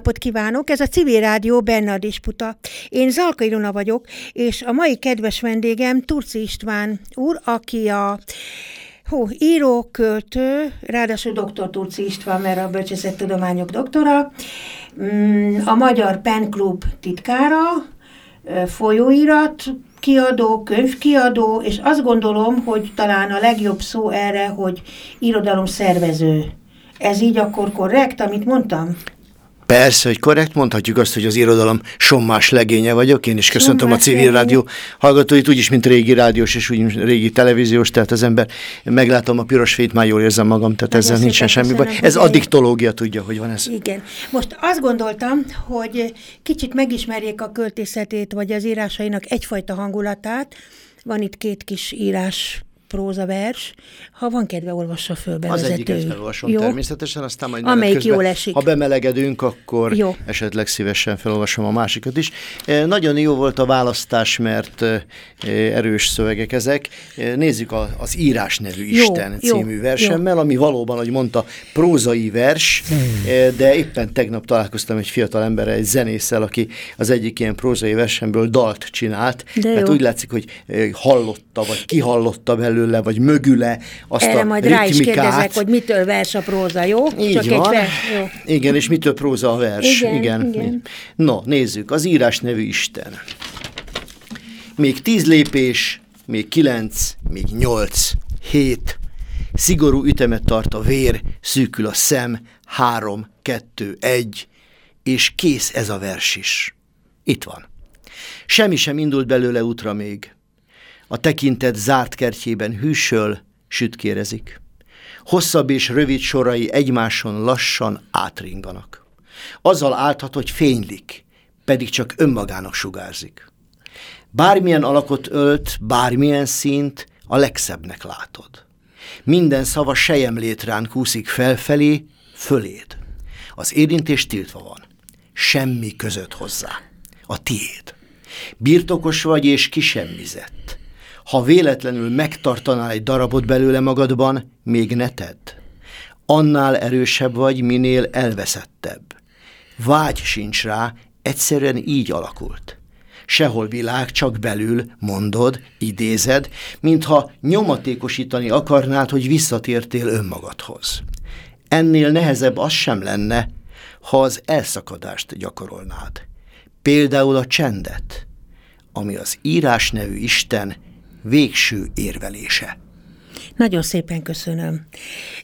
napot kívánok! Ez a Civil Rádió Benne a Disputa. Én Zalka Ilona vagyok, és a mai kedves vendégem Turci István úr, aki a Hú, író, költő, ráadásul doktor Turci István, mert a bölcsészettudományok doktora, mm, a Magyar Pen Club titkára, folyóirat, kiadó, könyvkiadó, és azt gondolom, hogy talán a legjobb szó erre, hogy irodalom szervező. Ez így akkor korrekt, amit mondtam? Persze, hogy korrekt, mondhatjuk azt, hogy az irodalom sommás legénye vagyok, én is köszöntöm sommás a civil legénye. rádió hallgatóit, úgyis, mint régi rádiós és úgy régi televíziós, tehát az ember meglátom a piros fét, már jól érzem magam, tehát Nagyon ezzel nincsen semmi baj. Ez addiktológia tudja, hogy van ez. Igen. Most azt gondoltam, hogy kicsit megismerjék a költészetét, vagy az írásainak egyfajta hangulatát. Van itt két kis írás prózavers, ha van kedve, olvassa föl bevezető. Az egyiket felolvasom jó? természetesen, aztán majd Amelyik közben, jól esik. ha bemelegedünk, akkor jó. esetleg szívesen felolvasom a másikat is. E, nagyon jó volt a választás, mert e, erős szövegek ezek. E, nézzük az Írás nevű Isten jó, című jó, versemmel, jó. ami valóban, ahogy mondta, prózai vers, hmm. de éppen tegnap találkoztam egy fiatal emberrel, egy zenésszel, aki az egyik ilyen prózai versemből dalt csinált. De hát úgy látszik, hogy hallotta, vagy kihallotta belőle, belőle, vagy mögüle azt Erre a majd ritmikát. rá is kérdezek, hogy mitől vers a próza, jó? Így Csak van. Egy vers, jó. Igen, és mitől próza a vers. Igen, igen. igen. No, nézzük, az írás nevű Isten. Még tíz lépés, még kilenc, még nyolc, hét, szigorú ütemet tart a vér, szűkül a szem, három, kettő, egy, és kész ez a vers is. Itt van. Semmi sem indult belőle útra még a tekintet zárt kertjében hűsöl, sütkérezik. Hosszabb és rövid sorai egymáson lassan átringanak. Azzal álthat, hogy fénylik, pedig csak önmagának sugárzik. Bármilyen alakot ölt, bármilyen szint, a legszebbnek látod. Minden szava sejemlétrán kúszik felfelé, föléd. Az érintés tiltva van. Semmi között hozzá. A tiéd. Birtokos vagy és kisemmizett. Ha véletlenül megtartanál egy darabot belőle magadban, még ne tedd. Annál erősebb vagy, minél elveszettebb. Vágy sincs rá, egyszerűen így alakult. Sehol világ, csak belül, mondod, idézed, mintha nyomatékosítani akarnád, hogy visszatértél önmagadhoz. Ennél nehezebb az sem lenne, ha az elszakadást gyakorolnád. Például a csendet, ami az írás nevű Isten végső érvelése. Nagyon szépen köszönöm.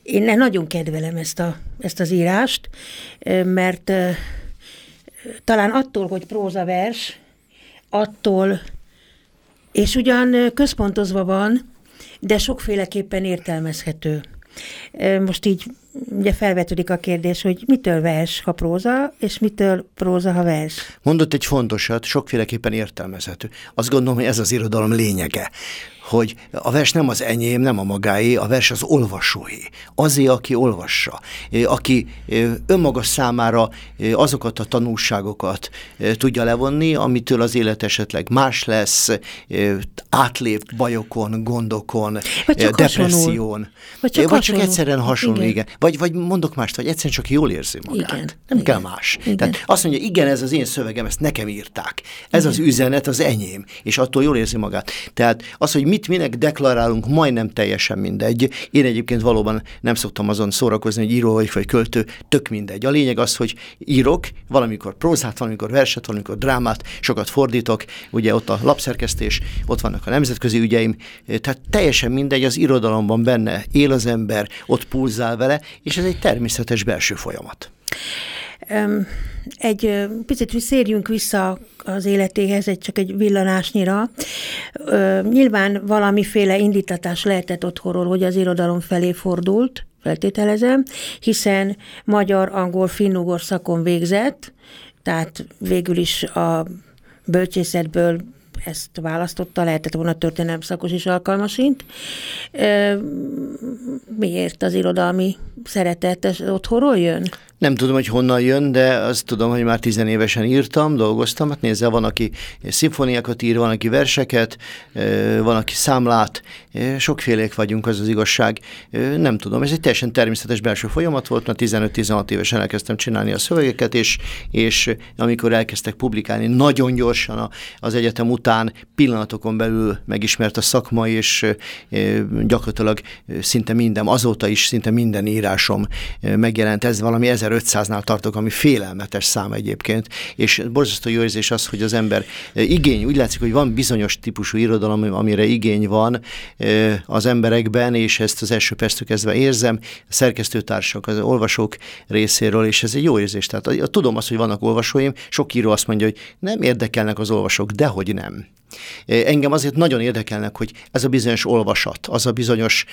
Én nagyon kedvelem ezt, a, ezt az írást, mert talán attól, hogy prózavers, attól, és ugyan központozva van, de sokféleképpen értelmezhető. Most így ugye felvetődik a kérdés, hogy mitől vers, ha próza, és mitől próza, ha vers. Mondott egy fontosat, sokféleképpen értelmezhető. Azt gondolom, hogy ez az irodalom lényege, hogy a vers nem az enyém, nem a magáé, a vers az olvasói. Azért, aki olvassa, aki önmaga számára azokat a tanulságokat tudja levonni, amitől az élet esetleg más lesz, átlép bajokon, gondokon, vagy csak depresszión. Vagy csak, vagy csak egyszerűen hasonló, igen. igen. Vagy, vagy mondok mást, vagy egyszerűen csak jól érzi magát. Igen. Nem igen. kell más. Igen. Tehát azt mondja, igen, ez az én szövegem, ezt nekem írták. Ez igen. az üzenet az enyém, és attól jól érzi magát. Tehát az, hogy mit minek deklarálunk, majdnem teljesen mindegy. Én egyébként valóban nem szoktam azon szórakozni, hogy író vagy, vagy költő, tök mindegy. A lényeg az, hogy írok, valamikor prózát, valamikor verset, valamikor drámát, sokat fordítok, ugye ott a lapszerkesztés, ott vannak a nemzetközi ügyeim, tehát teljesen mindegy, az irodalomban benne él az ember, ott pulzál vele, és ez egy természetes belső folyamat. Egy picit szérjünk vissza az életéhez, egy, csak egy villanásnyira. Nyilván valamiféle indítatás lehetett otthonról, hogy az irodalom felé fordult, feltételezem, hiszen magyar, angol, finnugor szakon végzett, tehát végül is a bölcsészetből ezt választotta, lehetett volna történelem szakos is alkalmasint. Miért az irodalmi szeretet otthonról jön? Nem tudom, hogy honnan jön, de azt tudom, hogy már tizenévesen írtam, dolgoztam. Hát nézze, van, aki szimfóniákat ír, van, aki verseket, van, aki számlát, sokfélék vagyunk, az az igazság. Nem tudom, ez egy teljesen természetes belső folyamat volt, mert 15-16 évesen elkezdtem csinálni a szövegeket, és, és amikor elkezdtek publikálni, nagyon gyorsan az egyetem után pillanatokon belül megismert a szakma, és gyakorlatilag szinte minden, azóta is szinte minden írásom megjelent. Ez valami 1500-nál tartok, ami félelmetes szám egyébként, és borzasztó jó érzés az, hogy az ember igény, úgy látszik, hogy van bizonyos típusú irodalom, amire igény van az emberekben, és ezt az első perctől kezdve érzem, a szerkesztőtársak, az olvasók részéről, és ez egy jó érzés. Tehát tudom azt, hogy vannak olvasóim, sok író azt mondja, hogy nem érdekelnek az olvasók, dehogy nem. Engem azért nagyon érdekelnek, hogy ez a bizonyos olvasat, az a bizonyos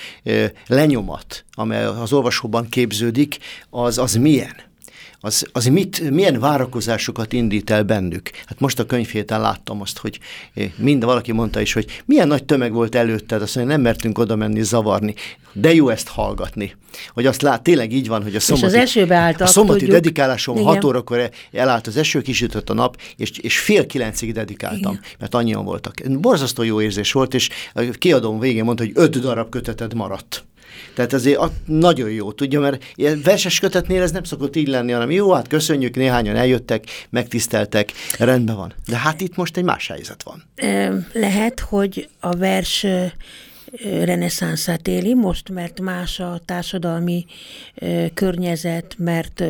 lenyomat, amely az olvasóban képződik, az, az milyen az, az mit, milyen várakozásokat indít el bennük. Hát most a könyvhéten láttam azt, hogy mind valaki mondta is, hogy milyen nagy tömeg volt előtted, azt mondja, nem mertünk oda menni zavarni, de jó ezt hallgatni. Hogy azt lát, tényleg így van, hogy a szombati, és az esőbe álltak, a szombati tudjuk. dedikálásom Igen. hat órakor elállt az eső, kisütött a nap, és, és fél kilencig dedikáltam, Igen. mert annyian voltak. Borzasztó jó érzés volt, és a kiadom végén mondta, hogy öt darab köteted maradt. Tehát azért nagyon jó, tudja, mert ilyen verses kötetnél ez nem szokott így lenni, hanem jó, hát köszönjük, néhányan eljöttek, megtiszteltek, rendben van. De hát itt most egy más helyzet van. Lehet, hogy a vers reneszánszát éli most, mert más a társadalmi környezet, mert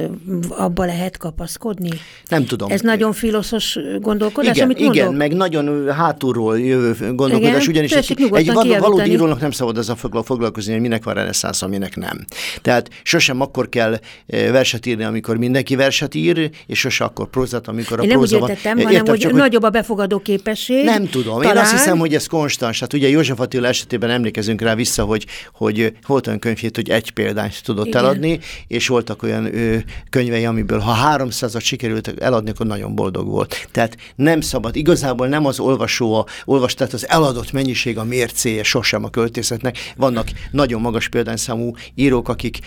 abba lehet kapaszkodni? Nem tudom. Ez nagyon filoszos gondolkodás, igen, amit mondok? Igen, meg nagyon hátulról jövő gondolkodás, igen? ugyanis egy, egy valódi írónak nem szabad az a foglalkozni, hogy minek van reneszánsz, aminek nem. Tehát sosem akkor kell verset írni, amikor mindenki verset ír, és sose akkor prózat, amikor a Én próza nem úgy értettem, van. hanem Értem, hogy csak, nagyobb a befogadó képesség. Nem tudom. Talán... Én azt hiszem, hogy ez konstans. Hát ugye József Attila esetében emlékezünk rá vissza, hogy, hogy volt olyan könyvét, hogy egy példányt tudott Igen. eladni, és voltak olyan ö, könyvei, amiből ha 300-at sikerült eladni, akkor nagyon boldog volt. Tehát nem szabad, igazából nem az olvasó, a, olvas, tehát az eladott mennyiség a mércéje sosem a költészetnek. Vannak nagyon magas példányszámú írók, akik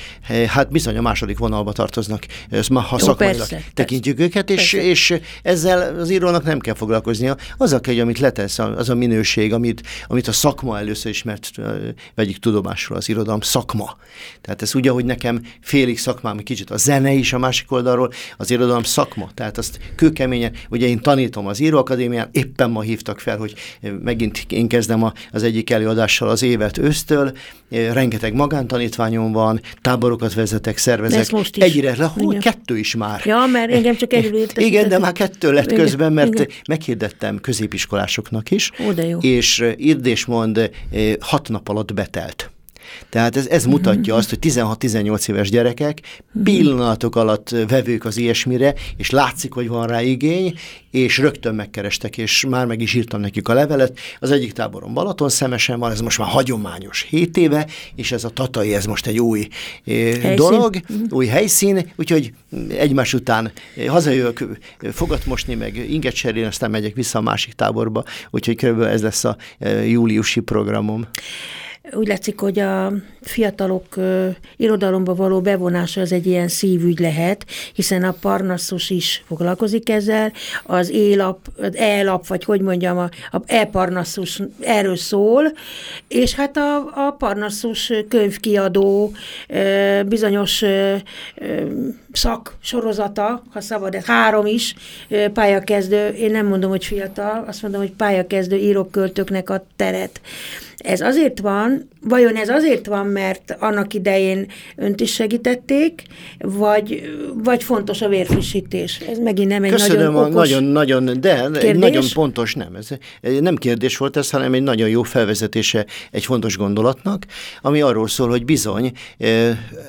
hát bizony a második vonalba tartoznak, ha szakmailag tekintjük persze. őket, és, és ezzel az írónak nem kell foglalkoznia. Az a kell, amit letesz, az a minőség, amit, amit a szakma először ismert vegyük tudomásul az irodalom szakma. Tehát ez ugye, hogy nekem félig szakmám, kicsit a zene is a másik oldalról, az irodalom szakma. Tehát azt kőkeményen, ugye én tanítom az íróakadémián, éppen ma hívtak fel, hogy megint én kezdem az egyik előadással az évet ősztől, rengeteg magántanítványom van, táborokat vezetek, szervezek. most is. Egyre, le, hogy kettő is már. Ja, mert engem csak egyről Igen, de már kettő lett Igen. közben, mert Igen. meghirdettem középiskolásoknak is. Ó, de jó. És Irdésmond hat nap alatt betelt. Tehát ez, ez mutatja azt, hogy 16-18 éves gyerekek pillanatok alatt vevők az ilyesmire, és látszik, hogy van rá igény, és rögtön megkerestek, és már meg is írtam nekik a levelet. Az egyik táboron Balaton szemesen van, ez most már hagyományos 7 éve, és ez a Tatai, ez most egy új eh, helyszín. dolog, uh-huh. új helyszín, úgyhogy egymás után hazajövök fogat mosni, meg inget cserélni, aztán megyek vissza a másik táborba, úgyhogy körülbelül ez lesz a eh, júliusi programom úgy látszik, hogy a fiatalok irodalomba való bevonása az egy ilyen szívügy lehet, hiszen a Parnassus is foglalkozik ezzel, az élap, az e-lap, vagy hogy mondjam, a, a e-Parnassus erről szól, és hát a, a Parnassus könyvkiadó bizonyos uh, szak sorozata, ha szabad, három is pályakezdő, én nem mondom, hogy fiatal, azt mondom, hogy pályakezdő íróköltőknek a teret. Ez azért van, vajon ez azért van, mert annak idején önt is segítették, vagy, vagy fontos a vérfrissítés? Ez megint nem egy Köszönöm, nagyon okos nagyon, nagyon, de kérdés? nagyon pontos, nem. Ez nem kérdés volt ez, hanem egy nagyon jó felvezetése egy fontos gondolatnak, ami arról szól, hogy bizony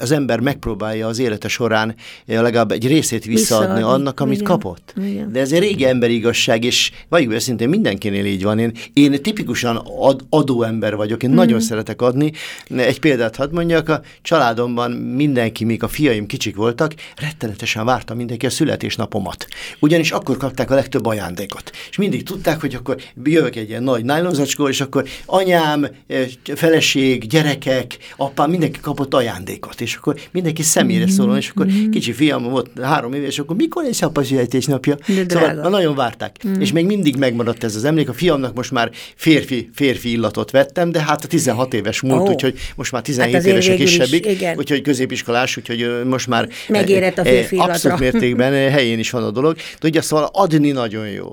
az ember megpróbálja az élete során legalább egy részét visszaadni, visszaadni. annak, amit Igen. kapott. Igen. De ez egy régi emberi igazság, és vagyok őszintén mindenkinél így van. Én, én tipikusan ad, adó ember vagyok, én mm. nagyon szeretek adni. Egy példát hadd mondjak, a családomban mindenki, míg a fiaim kicsik voltak, rettenetesen várta mindenki a születésnapomat. Ugyanis akkor kapták a legtöbb ajándékot. És mindig tudták, hogy akkor jövök egy ilyen nagy nájlonzacskó, és akkor anyám, eh, feleség, gyerekek, apám, mindenki kapott ajándékot. És akkor mindenki személyre szólon, és akkor kicsi fiam volt három éves, és akkor mikor lesz apa születésnapja? Szóval nagyon várták. Mm. És még mindig megmaradt ez az emlék. A fiamnak most már férfi, férfi illatot vettem, de hát a 16 éves múlt, oh. úgyhogy most már 17 hát éves a kisebbik, is, úgyhogy középiskolás, úgyhogy most már Megérett a férfi abszolút mértékben helyén is van a dolog. Tudja, szóval adni nagyon jó.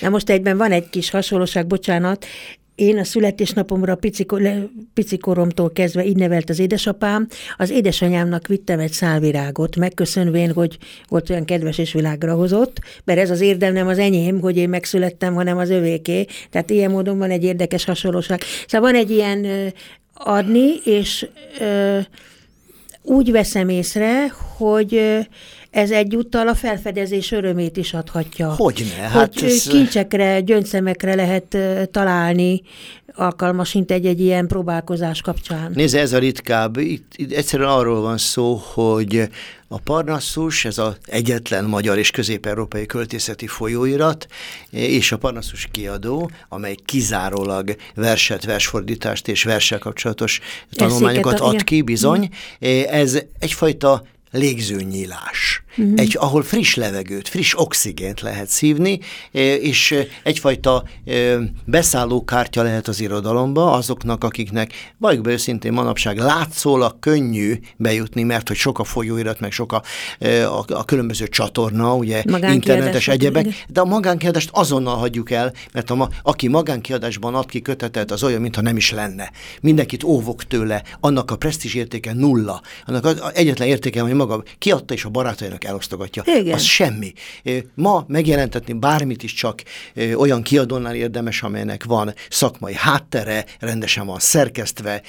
Na most egyben van egy kis hasonlóság, bocsánat, én a születésnapomra piciko, picikoromtól kezdve így nevelt az édesapám, az édesanyámnak vittem egy szálvirágot, megköszönvén, hogy volt olyan kedves és világra hozott, mert ez az érdem nem az enyém, hogy én megszülettem, hanem az övéké. Tehát ilyen módon van egy érdekes hasonlóság. Szóval van egy ilyen adni, és ö, úgy veszem észre, hogy ez egyúttal a felfedezés örömét is adhatja. Hogyne? Hát hogy ez... kincsekre, gyöngyszemekre lehet találni alkalmasint egy-egy ilyen próbálkozás kapcsán. Nézze, ez a ritkább. Itt, itt egyszerűen arról van szó, hogy a Parnassus, ez az egyetlen magyar és közép-európai költészeti folyóirat, és a Parnassus kiadó, amely kizárólag verset, versfordítást és verssel kapcsolatos tanulmányokat ad ki, bizony. Ez egyfajta légzőnyílás, uh-huh. egy, ahol friss levegőt, friss oxigént lehet szívni, és egyfajta beszállókártya lehet az irodalomba azoknak, akiknek, vagy be őszintén manapság látszólag könnyű bejutni, mert hogy sok a folyóirat, meg sok a, a, a különböző csatorna, ugye internetes egyebek, igen. de a magánkiadást azonnal hagyjuk el, mert a, ma, aki magánkiadásban ad ki kötetet, az olyan, mintha nem is lenne. Mindenkit óvok tőle, annak a presztízs értéke nulla, annak az egyetlen értéke, hogy maga kiadta és a barátainak elosztogatja. Igen. Az semmi. Ma megjelentetni bármit is csak olyan kiadónál érdemes, amelynek van szakmai háttere, rendesen van szerkesztve,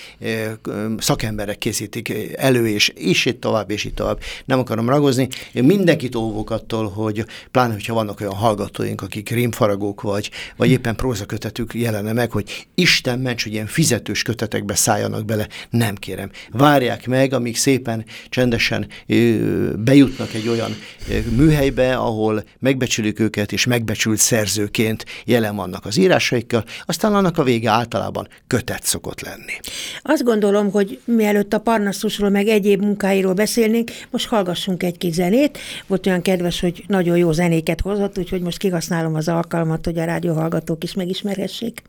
szakemberek készítik elő, és, és itt tovább, és itt tovább. Nem akarom ragozni. Én mindenkit óvok attól, hogy pláne, hogyha vannak olyan hallgatóink, akik rímfaragók vagy, vagy éppen prózakötetük jelenne meg, hogy Isten ments, hogy ilyen fizetős kötetekbe szálljanak bele. Nem kérem. Várják meg, amíg szépen, csendesen bejutnak egy olyan műhelybe, ahol megbecsülik őket, és megbecsült szerzőként jelen vannak az írásaikkal, aztán annak a vége általában kötet szokott lenni. Azt gondolom, hogy mielőtt a Parnasszusról meg egyéb munkáiról beszélnénk, most hallgassunk egy kis zenét. Volt olyan kedves, hogy nagyon jó zenéket hozott, úgyhogy most kihasználom az alkalmat, hogy a rádióhallgatók is megismerhessék.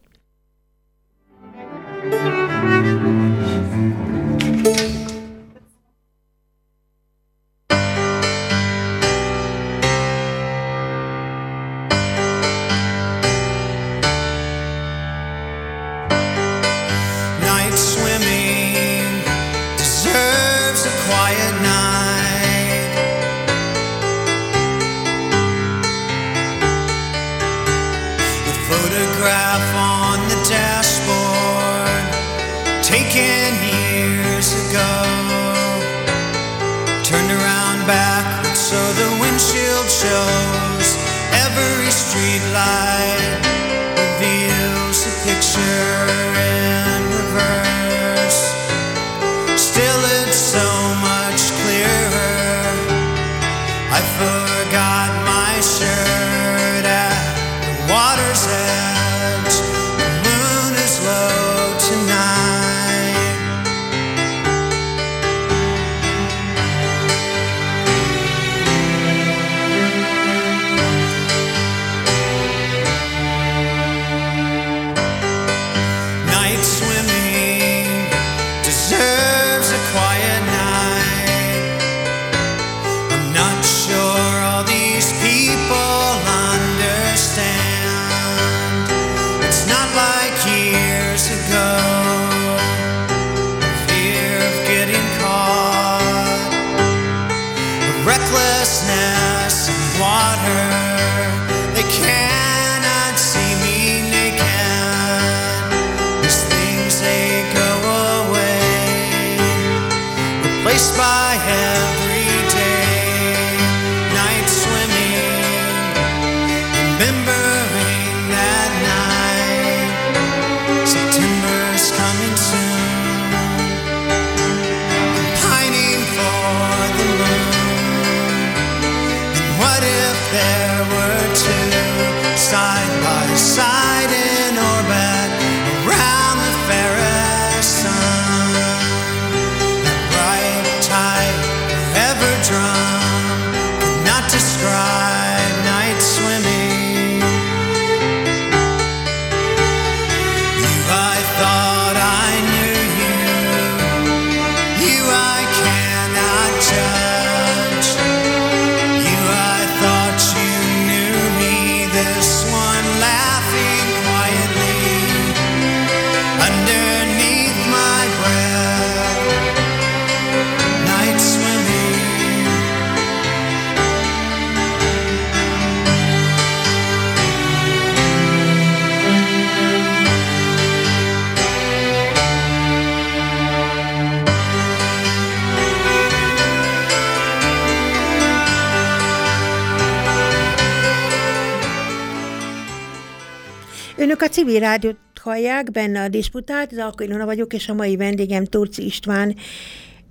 Civil rádiót hallják, benne a disputát, Zalkai Ilona vagyok, és a mai vendégem Turci István,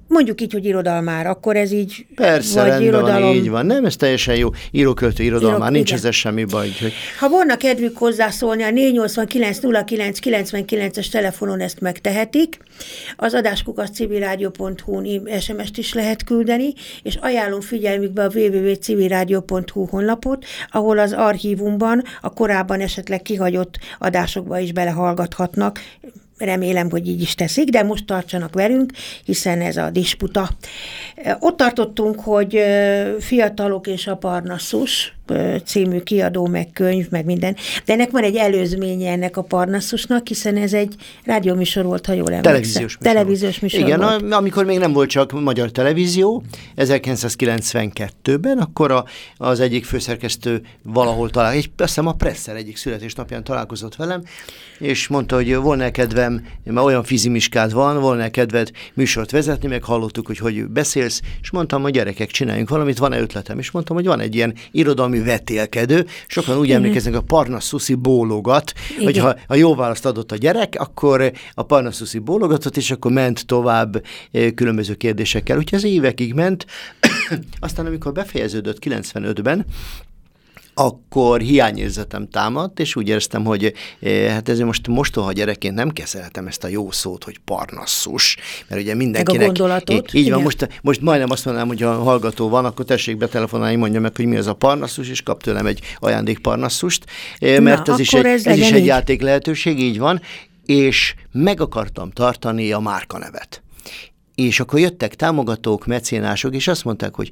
Mondjuk így, hogy irodalmár, akkor ez így Persze, vagy irodalom. van, így van. Nem, ez teljesen jó. Íróköltő irodalmár, Írok, nincs ez semmi baj. Hogy... Ha volna kedvük hozzászólni, a 489 es telefonon ezt megtehetik. Az adáskukat civilrádió.hu-n SMS-t is lehet küldeni, és ajánlom figyelmükbe a www.civilrádió.hu honlapot, ahol az archívumban a korábban esetleg kihagyott adásokba is belehallgathatnak remélem, hogy így is teszik, de most tartsanak velünk, hiszen ez a disputa. Ott tartottunk, hogy fiatalok és a Parnassus című kiadó, meg könyv, meg minden, de ennek van egy előzménye ennek a Parnasszusnak, hiszen ez egy rádióműsor volt, ha jól emlékszem. Televíziós műsor. Televíziós műsor Igen, volt. amikor még nem volt csak magyar televízió, 1992-ben, akkor a, az egyik főszerkesztő valahol talál, egy, azt hiszem a Presszer egyik születésnapján találkozott velem, és mondta, hogy volna kedvem, mert olyan fizimiskád van, volna kedved műsort vezetni, meg hallottuk, hogy hogy beszélsz, és mondtam, hogy gyerekek, csináljunk valamit, van-e ötletem? És mondtam, hogy van egy ilyen irodalmi vetélkedő, sokan úgy emlékeznek a Parnassuszi bólogat, Igen. hogy ha, ha jó választ adott a gyerek, akkor a Parnassuszi bólogatott, és akkor ment tovább eh, különböző kérdésekkel. Úgyhogy ez évekig ment. Aztán, amikor befejeződött 95-ben, akkor hiányérzetem támadt, és úgy éreztem, hogy eh, hát ez most mostoha gyerekként nem kezelhetem ezt a jó szót, hogy parnasszus, mert ugye mindenkinek... Meg a gondolatot. Így, így van, most, most majdnem azt mondanám, hogy a hallgató van, akkor tessék betelefonálni, mondja meg, hogy mi az a parnasszus, és kap tőlem egy ajándék parnasszust, eh, mert Na, ez is egy, ez, ez is egy játék lehetőség, így van, és meg akartam tartani a márkanevet. És akkor jöttek támogatók, mecénások, és azt mondták, hogy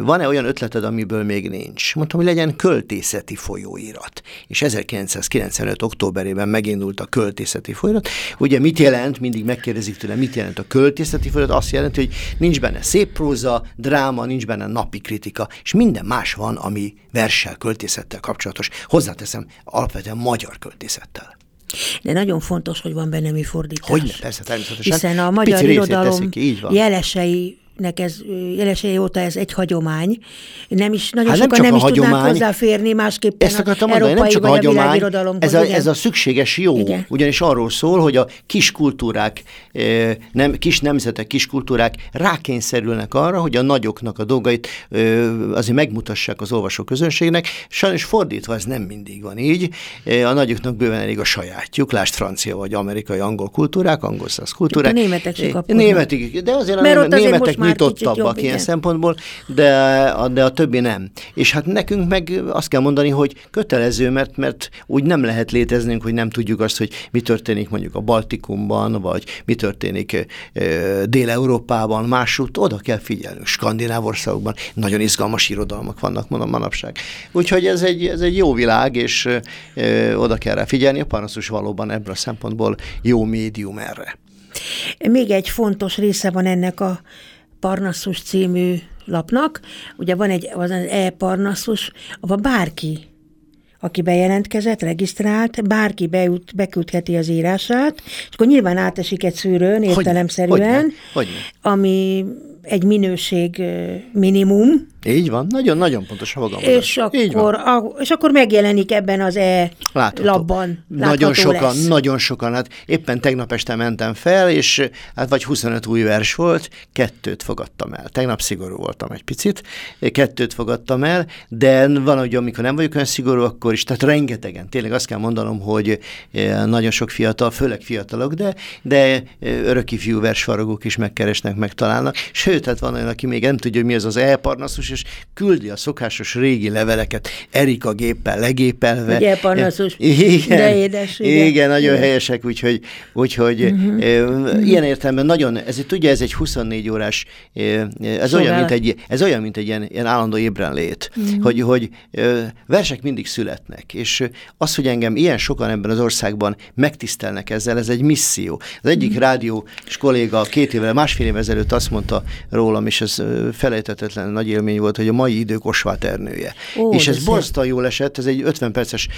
van-e olyan ötleted, amiből még nincs? Mondtam, hogy legyen költészeti folyóirat. És 1995. októberében megindult a költészeti folyóirat. Ugye mit jelent, mindig megkérdezik tőle, mit jelent a költészeti folyóirat? Azt jelenti, hogy nincs benne szép próza, dráma, nincs benne napi kritika, és minden más van, ami verssel, költészettel kapcsolatos. Hozzáteszem, alapvetően magyar költészettel. De nagyon fontos, hogy van benne mi fordítás. Hogyne, persze, természetesen. Hiszen a magyar irodalom jelesei nek ez jelesei óta ez egy hagyomány. Nem is, nagyon hát sokan nem, nem is hagyomány, tudnák hozzáférni, másképpen ezt akartam mondani, nem csak a hagyomány, a ez, a, ez a szükséges jó, igen. ugyanis arról szól, hogy a kis kultúrák, nem, kis nemzetek, kis kultúrák rákényszerülnek arra, hogy a nagyoknak a dolgait azért megmutassák az olvasó közönségnek. Sajnos fordítva ez nem mindig van így. A nagyoknak bőven elég a sajátjuk, lásd francia vagy amerikai angol kultúrák, angol száz kultúrák. a németek se Németek, de azért Mert a németek nyitottabbak ilyen igen. szempontból, de a, de a többi nem. És hát nekünk meg azt kell mondani, hogy kötelező, mert, mert úgy nem lehet léteznünk, hogy nem tudjuk azt, hogy mi történik mondjuk a Baltikumban, vagy mi történik e, Dél-Európában, másút, oda kell figyelnünk. Skandináv országokban nagyon izgalmas irodalmak vannak manapság. Úgyhogy ez egy, ez egy jó világ, és e, oda kell rá figyelni. A Panaszus valóban ebből a szempontból jó médium erre. Még egy fontos része van ennek a Parnassus című lapnak. Ugye van egy az e-Parnassus, ahol bárki aki bejelentkezett, regisztrált, bárki beült, beküldheti az írását, és akkor nyilván átesik egy szűrőn értelemszerűen, hogy, hogy, hogy ami egy minőség minimum, így van, nagyon-nagyon pontos a És akkor, a, és akkor megjelenik ebben az e labban. Nagyon sokan, lesz. nagyon sokan. Hát éppen tegnap este mentem fel, és hát vagy 25 új vers volt, kettőt fogadtam el. Tegnap szigorú voltam egy picit, kettőt fogadtam el, de van, hogy amikor nem vagyok olyan szigorú, akkor is, tehát rengetegen. Tényleg azt kell mondanom, hogy eh, nagyon sok fiatal, főleg fiatalok, de, de eh, öröki fiú versfaragók is megkeresnek, megtalálnak. Sőt, Sőt, hát van olyan, aki még nem tudja, mi az az elparnaszus, és küldi a szokásos régi leveleket Erika géppel legépelve. Egy elparnaszus, igen, de édes. Igen, igen nagyon igen. helyesek, úgyhogy, úgyhogy uh-huh. ilyen értelemben nagyon, ez, tudja, ez egy 24 órás, ez olyan, mint egy, ez olyan, mint egy ilyen, ilyen állandó ébrenlét, uh-huh. hogy, hogy versek mindig születnek, és az, hogy engem ilyen sokan ebben az országban megtisztelnek ezzel, ez egy misszió. Az egyik uh-huh. rádió és kolléga két évvel, másfél évvel ezelőtt azt mondta rólam, és ez felejtetetlen nagy élmény volt, hogy a mai idők Osvát Ernője. Ó, és ez borzasztóan jól esett, ez egy 50 perces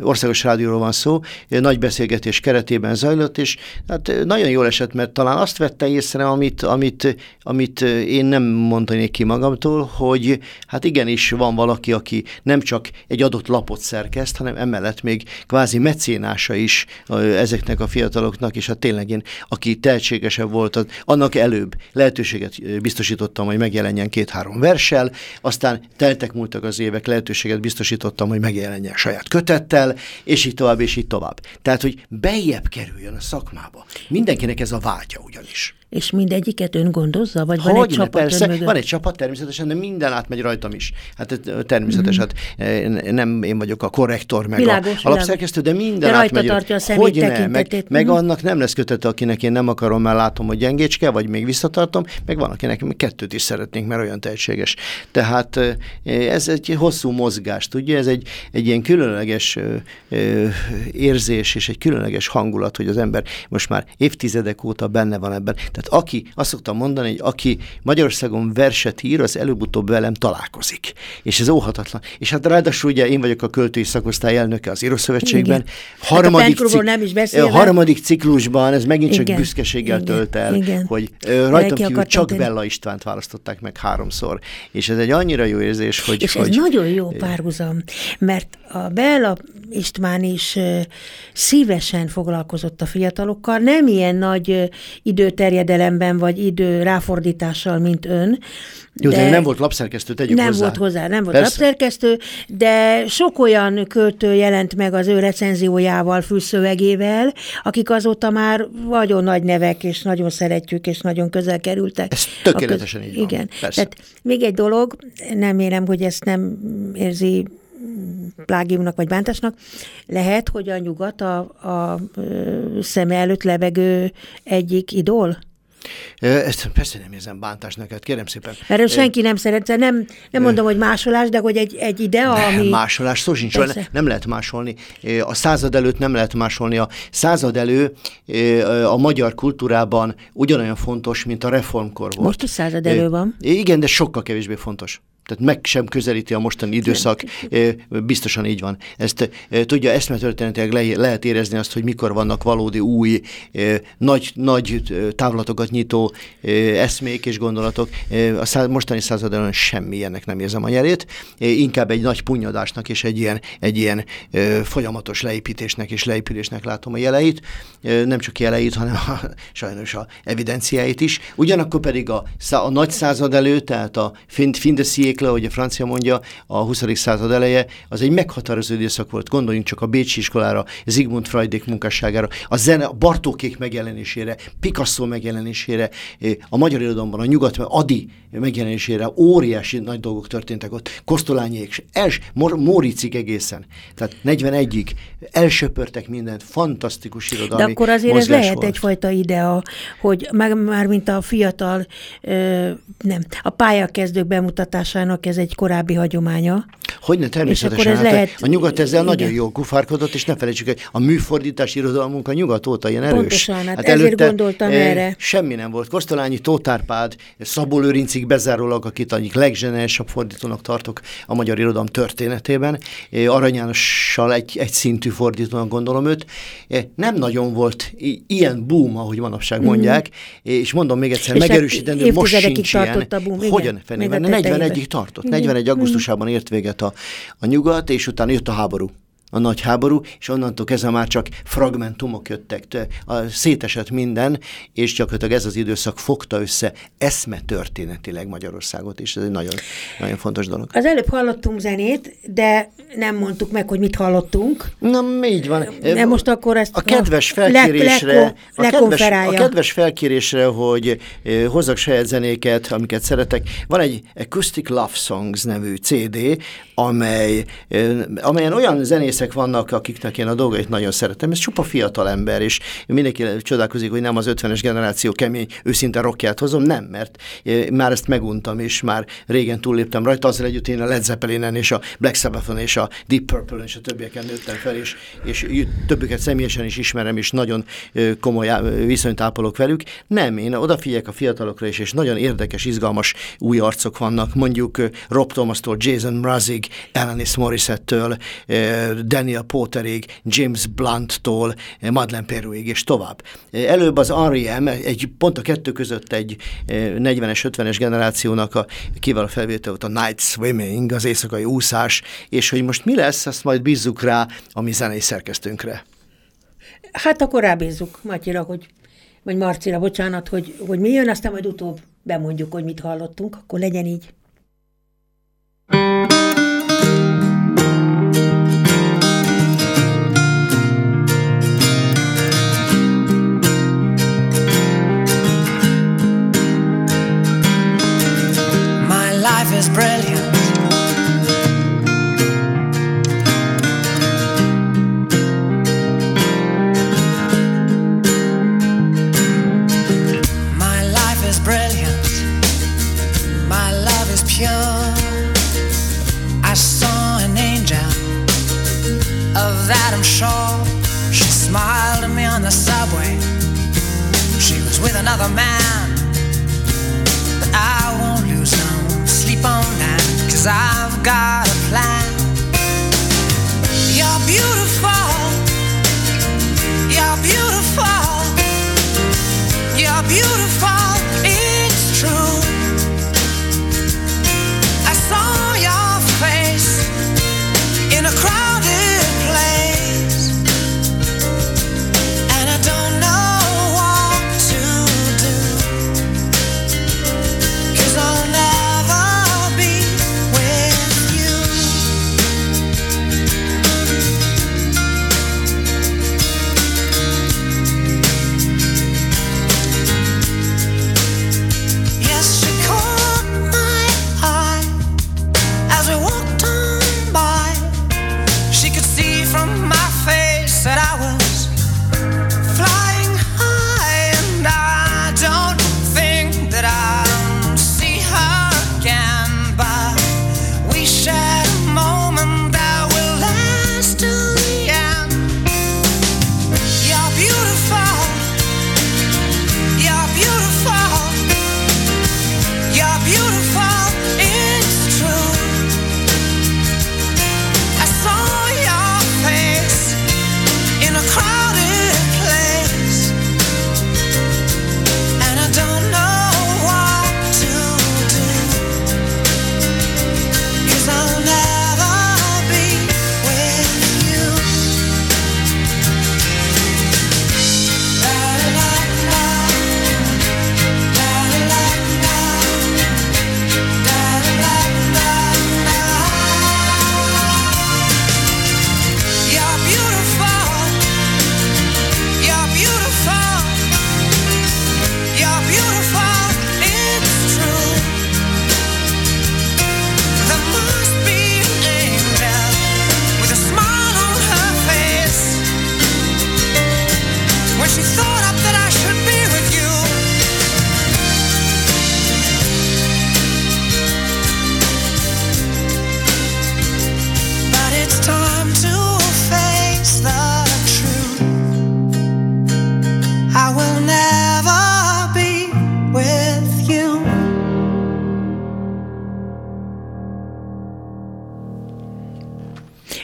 országos rádióról van szó, nagy beszélgetés keretében zajlott, és hát nagyon jól esett, mert talán azt vette észre, amit, amit, amit én nem mondanék ki magamtól, hogy hát igenis van valaki, aki nem csak egy adott lapot szerkeszt, hanem emellett még kvázi mecénása is ezeknek a fiataloknak, és hát tényleg én, aki tehetségesebb volt, annak előbb lehetőséget biztosítottam, hogy megjelenjen két-három versel, aztán teltek múltak az évek, lehetőséget biztosítottam, hogy megjelenjen saját kötettel, és így tovább, és így tovább. Tehát, hogy bejebb kerüljön a szakmába. Mindenkinek ez a vágya ugyanis. És mindegyiket ön gondozza? Vagy van Hogy egy csapat persze, Van egy csapat természetesen, de minden átmegy rajtam is. Hát természetesen mm. hát nem én vagyok a korrektor, meg világos, a alapszerkesztő, de minden de átmegy. tartja a hogy ne, meg, meg mm. annak nem lesz kötete, akinek én nem akarom, mert látom, hogy gyengécske, vagy még visszatartom, meg van, akinek még kettőt is szeretnénk, mert olyan tehetséges. Tehát ez egy hosszú mozgás, tudja, ez egy, egy ilyen különleges érzés és egy különleges hangulat, hogy az ember most már évtizedek óta benne van ebben. Tehát tehát aki, azt szoktam mondani, hogy aki Magyarországon verset ír, az előbb-utóbb velem találkozik. És ez óhatatlan. És hát ráadásul ugye én vagyok a költői szakosztály elnöke az Írószövetségben. Harmadik, hát cik, nem is beszélve. harmadik ciklusban, ez megint csak Igen. büszkeséggel Igen. tölt el, Igen. hogy rajtam kívül csak tenni. Bella Istvánt választották meg háromszor. És ez egy annyira jó érzés, hogy... És hogy, ez nagyon jó párhuzam, mert a Bella István is szívesen foglalkozott a fiatalokkal, nem ilyen nagy időterjedelemben vagy idő ráfordítással, mint ön. Jó, de, de nem volt lapszerkesztő, tegyük Nem hozzá. volt hozzá, nem volt Persze. lapszerkesztő, de sok olyan költő jelent meg az ő recenziójával, fülszövegével, akik azóta már nagyon nagy nevek, és nagyon szeretjük, és nagyon közel kerültek. Ez tökéletesen köz... így van. Igen. Persze. Tehát még egy dolog, nem érem, hogy ezt nem érzi plágiumnak vagy bántásnak, lehet, hogy a nyugat a, a, a szeme előtt levegő egyik idol? Ezt persze nem érzem bántásnak, hát kérem szépen. Erről senki nem szeret, nem, nem mondom, hogy másolás, de hogy egy, egy idea, nem, ami... másolás, szó sincs, nem, nem lehet másolni. A század előtt nem lehet másolni. A század elő a magyar kultúrában ugyanolyan fontos, mint a reformkor volt. Most a század elő van. Igen, de sokkal kevésbé fontos tehát meg sem közelíti a mostani időszak, biztosan így van. Ezt tudja, eszmetörténetileg le, lehet érezni azt, hogy mikor vannak valódi új, nagy, nagy távlatokat nyitó eszmék és gondolatok. A száz, mostani századon semmi ennek nem érzem a nyerét, inkább egy nagy punyadásnak és egy ilyen, egy ilyen folyamatos leépítésnek és leépülésnek látom a jeleit, nem csak jeleit, hanem a, sajnos a evidenciáit is. Ugyanakkor pedig a, a nagy század előtt, tehát a fin, fin de le, hogy a francia mondja, a 20. század eleje, az egy meghatározó időszak volt. Gondoljunk csak a Bécsi iskolára, Zigmund Freudék munkásságára, a zene, a Bartókék megjelenésére, Picasso megjelenésére, a magyar irodalomban, a nyugat, Adi megjelenésére óriási nagy dolgok történtek ott. Kosztolányék, els, Móricig egészen. Tehát 41-ig elsöpörtek mindent, fantasztikus irodalmi De akkor azért ez lehet volt. egyfajta idea, hogy meg, már mint a fiatal, ö, nem, a pályakezdők bemutatásának ez egy korábbi hagyománya. Hogyne, természetesen. Hát lehet, a nyugat ezzel igen. nagyon jól kufárkodott, és ne felejtsük, hogy a műfordítás irodalmunk a nyugat óta ilyen erős. Pontosan, hát, hát ezért gondoltam e, erre. Semmi nem volt. Kosztolányi, Tótárpád, Szabó Lőrincig bezárólag, akit egyik legzsenesabb fordítónak tartok a magyar irodalom történetében. E, Arany Jánossal egy, egy szintű fordítónak gondolom őt. E, nem nagyon volt ilyen boom, ahogy manapság mhm. mondják, mm. és mondom még egyszer, és megerősítendő, most sincs ilyen. A boom, Hogyan? Fenében? 41-ig tartott. 41 augusztusában ért véget a, a nyugat, és utána jött a háború. A nagy háború, és onnantól kezdve már csak fragmentumok jöttek, szétesett minden, és gyakorlatilag ez az időszak fogta össze eszme történetileg Magyarországot, és ez egy nagyon, nagyon fontos dolog. Az előbb hallottunk zenét, de nem mondtuk meg, hogy mit hallottunk. Na, így van. De most akkor ezt a kedves felkérésre, le, le, a, kedves, a kedves felkérésre, hogy eh, hozzak saját zenéket, amiket szeretek, van egy Acoustic Love Songs nevű CD, amely, eh, amelyen olyan zenészek vannak, akiknek én a dolgait nagyon szeretem. Ez csupa fiatal ember, és mindenki csodálkozik, hogy nem az 50-es generáció kemény, őszinte rockját hozom, nem, mert eh, már ezt meguntam, és már régen túlléptem rajta, azzal együtt én a Led Zeppelinen és a Black Sabbathon és a Deep Purple és a többieken nőttem fel, és, és többüket személyesen is ismerem, és nagyon komoly viszonyt ápolok velük. Nem, én odafigyek a fiatalokra is, és nagyon érdekes, izgalmas új arcok vannak, mondjuk Rob Thomas-tól Jason Mrazig, Alanis Morissette-től, Daniel Potterig, James Blunt-tól, Madeleine Peruig, és tovább. Előbb az R.E.M., egy pont a kettő között egy 40-es, 50-es generációnak a kivel a felvétel volt a Night Swimming, az éjszakai úszás, és hogy most mi lesz, azt majd bízzuk rá a mi zenei szerkesztőnkre. Hát akkor rábízzuk Matyira, hogy, vagy Marcira, bocsánat, hogy, hogy mi jön, aztán majd utóbb bemondjuk, hogy mit hallottunk, akkor legyen így. Is brilliant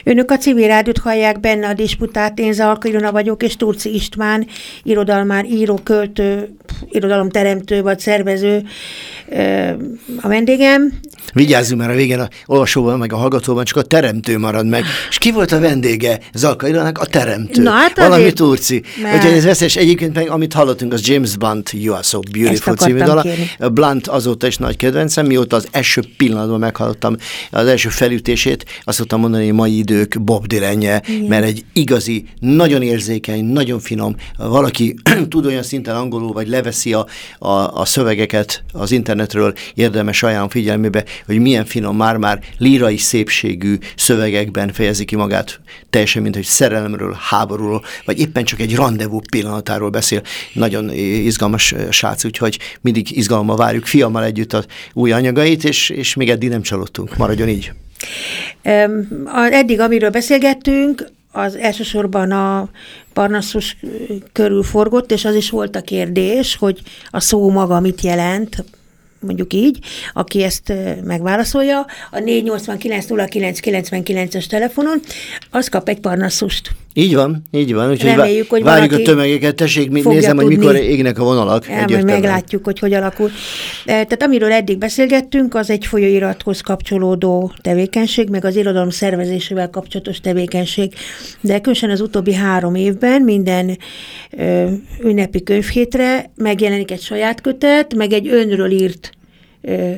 Önök a civil rádiót hallják benne a disputát, én Zalka Ilona vagyok, és Turci István, irodalmár, író, költő, irodalomteremtő vagy szervező a vendégem. Vigyázzunk, mert a végén a olvasóban, meg a hallgatóban csak a teremtő marad meg. És ki volt a vendége Zalka Irának? A teremtő. Na, hát Valami azért, turci. Úgyhogy ez veszélyes. Egyébként meg, amit hallottunk, az James Blunt You Are So Beautiful című dala. Blunt azóta is nagy kedvencem, mióta az első pillanatban meghallottam az első felütését, azt tudtam mondani, hogy mai idők Bob Dylan-je, mert egy igazi, nagyon érzékeny, nagyon finom, valaki tud olyan szinten angolul, vagy leveszi a, a, a szövegeket az internetről, érdemes ajánlom figyelmébe, hogy milyen finom, már-már lírai szépségű szövegekben fejezi ki magát, teljesen mint hogy szerelemről, háborúról, vagy éppen csak egy rendezvú pillanatáról beszél. Nagyon izgalmas srác, úgyhogy mindig izgalommal várjuk fiammal együtt az új anyagait, és, és még eddig nem csalódtunk. Maradjon így. Eddig, amiről beszélgettünk, az elsősorban a Parnassus körül forgott, és az is volt a kérdés, hogy a szó maga mit jelent, mondjuk így, aki ezt megválaszolja, a 489 es telefonon, az kap egy parnasszust. Így van, így van. Úgyhogy Reméljük, hogy várjuk a tömegeket, tessék, nézem, hogy mikor égnek a vonalak. Ja, majd meglátjuk, hogy hogy alakul. Tehát amiről eddig beszélgettünk, az egy folyóirathoz kapcsolódó tevékenység, meg az irodalom szervezésével kapcsolatos tevékenység. De különösen az utóbbi három évben minden ö, ünnepi könyvhétre megjelenik egy saját kötet, meg egy önről írt ö,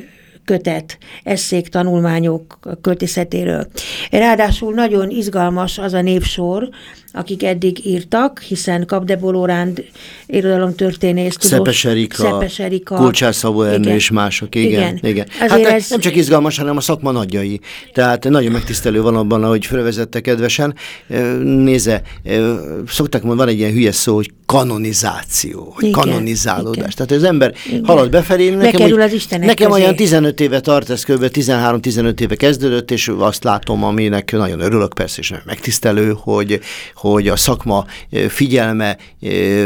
kötet, eszék, tanulmányok költészetéről. Ráadásul nagyon izgalmas az a névsor, akik eddig írtak, hiszen Kapdebol Ránd irodalomtörténész, tudós, Szepes Erika, Szepes Erika Kulcsár Szabó Ernő és mások, igen. igen. igen. Hát ez... nem csak izgalmas, hanem a szakma nagyjai. Tehát nagyon megtisztelő van abban, ahogy felvezette kedvesen. Nézze, szokták mondani, van egy ilyen hülye szó, hogy kanonizáció, vagy igen, kanonizálódás. Igen. Tehát az ember igen. halad befelé, nekem, hogy, az nekem közé. olyan 15 éve tart, ez kb. 13-15 éve kezdődött, és azt látom, aminek nagyon örülök persze, és nagyon megtisztelő, hogy, hogy a szakma figyelme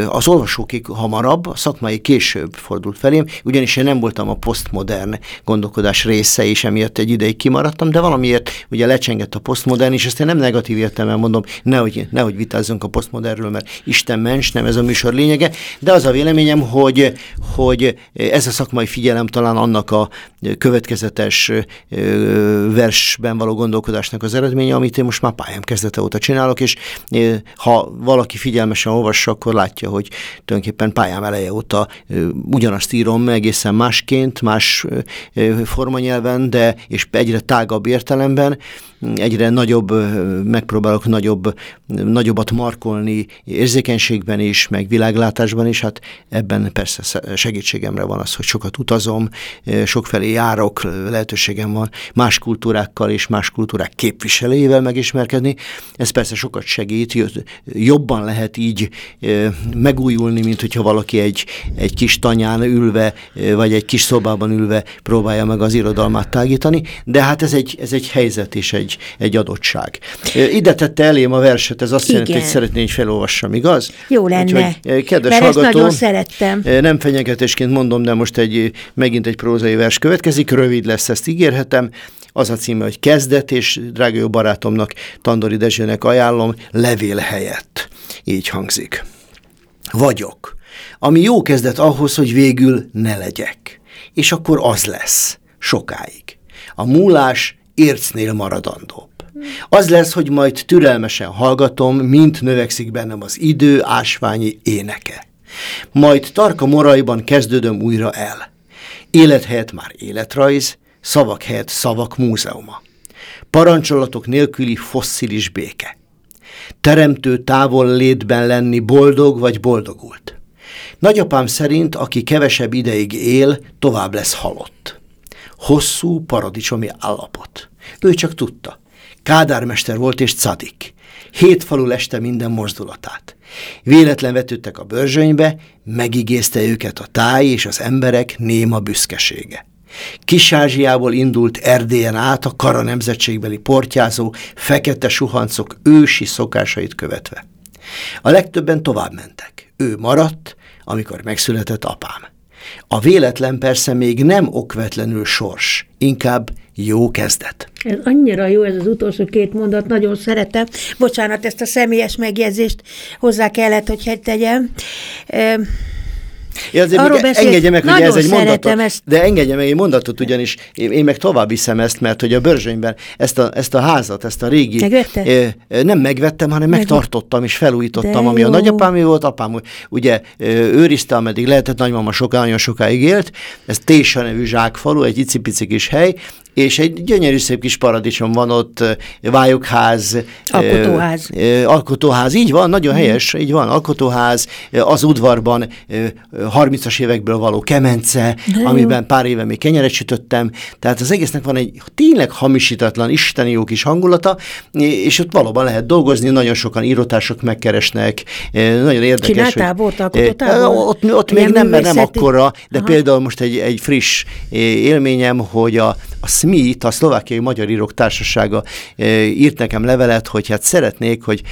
az olvasókig hamarabb, a szakmai később fordult felém, ugyanis én nem voltam a posztmodern gondolkodás része, és emiatt egy ideig kimaradtam, de valamiért ugye lecsengett a posztmodern, és ezt én nem negatív értelemben mondom, nehogy, nehogy vitázzunk a posztmodernről, mert Isten mens, nem ez a műsor lényege, de az a véleményem, hogy, hogy ez a szakmai figyelem talán annak a következetes versben való gondolkodásnak az eredménye, amit én most már pályám kezdete óta csinálok, és ha valaki figyelmesen olvassa, akkor látja, hogy tulajdonképpen pályám eleje óta ugyanazt írom egészen másként, más formanyelven, de és egyre tágabb értelemben, egyre nagyobb, megpróbálok nagyobb, nagyobbat markolni érzékenységben is, meg világlátásban is, hát ebben persze segítségemre van az, hogy sokat utazom, sokfelé járok, lehetőségem van más kultúrákkal és más kultúrák képviselőjével megismerkedni. Ez persze sokat segít, jobban lehet így megújulni, mint hogyha valaki egy, egy kis tanyán ülve, vagy egy kis szobában ülve próbálja meg az irodalmát tágítani, de hát ez egy, ez egy helyzet és egy egy, egy adottság. Ide tette elém a verset, ez azt Igen. jelenti, hogy szeretné, hogy felolvassam, igaz? Jó lenne, Úgyhogy, kedves mert hallgató, ezt nagyon szerettem. Nem fenyegetésként mondom, de most egy, megint egy prózai vers következik, rövid lesz, ezt ígérhetem. Az a címe, hogy kezdet, és drága jó barátomnak, Tandori Dezsőnek ajánlom, levél helyett. Így hangzik. Vagyok, ami jó kezdet ahhoz, hogy végül ne legyek. És akkor az lesz, sokáig. A múlás ércnél maradandóbb. Az lesz, hogy majd türelmesen hallgatom, mint növekszik bennem az idő ásványi éneke. Majd tarka morajban kezdődöm újra el. Élet helyett már életrajz, szavak helyett szavak múzeuma. Parancsolatok nélküli fosszilis béke. Teremtő távol létben lenni boldog vagy boldogult. Nagyapám szerint, aki kevesebb ideig él, tovább lesz halott hosszú paradicsomi állapot. Ő csak tudta. Kádármester volt és cadik. Hét falu leste minden mozdulatát. Véletlen vetődtek a börzsönybe, megigézte őket a táj és az emberek néma büszkesége. Kis-Ázsiából indult Erdélyen át a kara nemzetségbeli portyázó, fekete suhancok ősi szokásait követve. A legtöbben tovább mentek. Ő maradt, amikor megszületett apám. A véletlen persze még nem okvetlenül sors, inkább jó kezdet. Ez annyira jó, ez az utolsó két mondat, nagyon szeretem. Bocsánat, ezt a személyes megjegyzést hozzá kellett, hogy tegyem. Ja, azért Arról beszél, engedje meg, hogy ez egy mondatot, ezt. de engedje meg egy mondatot, ugyanis én, én meg tovább viszem ezt, mert hogy a Börzsönyben ezt a, ezt a házat, ezt a régi... Megvette? Nem megvettem, hanem meg... megtartottam és felújítottam, de ami jó. a nagyapámé volt, apám ugye őrizte, ameddig lehetett, nagymama soká, nagyon sokáig élt, ez Tésa nevű zsákfalu, egy icipici kis hely, és egy gyönyörű szép kis paradicsom van ott, vályokház. Alkotóház. Alkotóház, így van, nagyon mm. helyes, így van, alkotóház, az udvarban 30-as évekből való kemence, De amiben jó. pár éve még kenyeret sütöttem, tehát az egésznek van egy tényleg hamisítatlan, isteni jó kis hangulata, és ott valóban lehet dolgozni, nagyon sokan írotások megkeresnek, nagyon érdekes. Csináltál, volt? Ott, ott még nem, mert nem akkora, de Aha. például most egy, egy friss élményem, hogy a, a SMIT, a Szlovákiai Magyar Írók Társasága írt nekem levelet, hogy hát szeretnék, hogy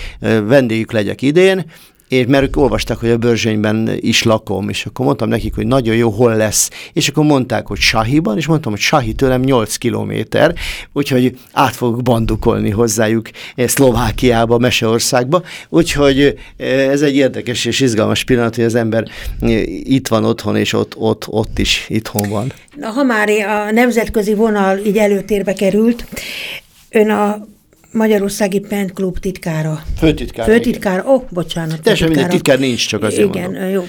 vendégük legyek idén, és mert ők olvasták, hogy a Börzsönyben is lakom, és akkor mondtam nekik, hogy nagyon jó, hol lesz, és akkor mondták, hogy Sahiban, és mondtam, hogy Sahi tőlem 8 kilométer, úgyhogy át fogok bandukolni hozzájuk Szlovákiába, Meseországba, úgyhogy ez egy érdekes és izgalmas pillanat, hogy az ember itt van otthon, és ott, ott, ott is itthon van. Na, ha már a nemzetközi vonal így előtérbe került, ön a Magyarországi Pent Klub titkára. Főtitkára. Főtitkára, ó, oh, bocsánat. Teljesen minden titkár nincs, csak azért Igen, mondom. jó.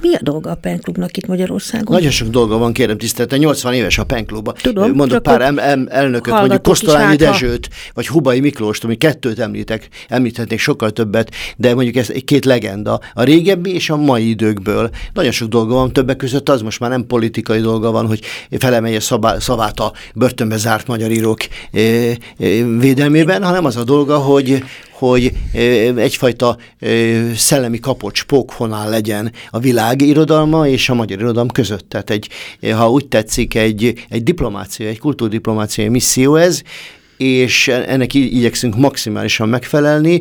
Mi a dolga a penklubnak itt Magyarországon? Nagyon sok dolga van, kérem tisztelte. 80 éves a penkluba. Tudom. Mondok pár em, em, elnököt, mondjuk Kosztolányi Dezsőt, vagy Hubai Miklóst, ami kettőt említek, említhetnék sokkal többet, de mondjuk ez egy két legenda. A régebbi és a mai időkből. Nagyon sok dolga van, többek között az most már nem politikai dolga van, hogy felemelje szavát a börtönbe zárt magyar írók eh, eh, védelmében, hanem az a dolga, hogy, hogy egyfajta szellemi kapocs, pókhonál legyen a világ irodalma és a magyar irodalom között. Tehát egy, ha úgy tetszik, egy, egy diplomácia, egy kultúrdiplomáciai misszió ez, és ennek igyekszünk maximálisan megfelelni.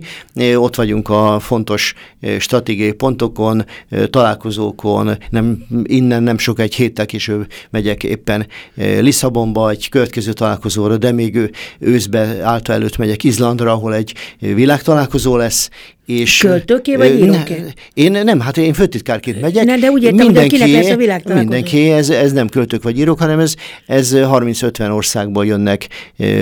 Ott vagyunk a fontos stratégiai pontokon, találkozókon, nem, innen nem sok egy héttel később megyek éppen Lisszabonba egy következő találkozóra, de még őszbe által előtt megyek Izlandra, ahol egy világtalálkozó lesz, és Költőké vagy íróké? Én nem, hát én főtitkárként megyek. Ne, de úgy értem, mindenki, hogy lesz a világtalálkozó. Mindenki, ez, ez nem költők vagy írók, hanem ez, ez 30-50 országból jönnek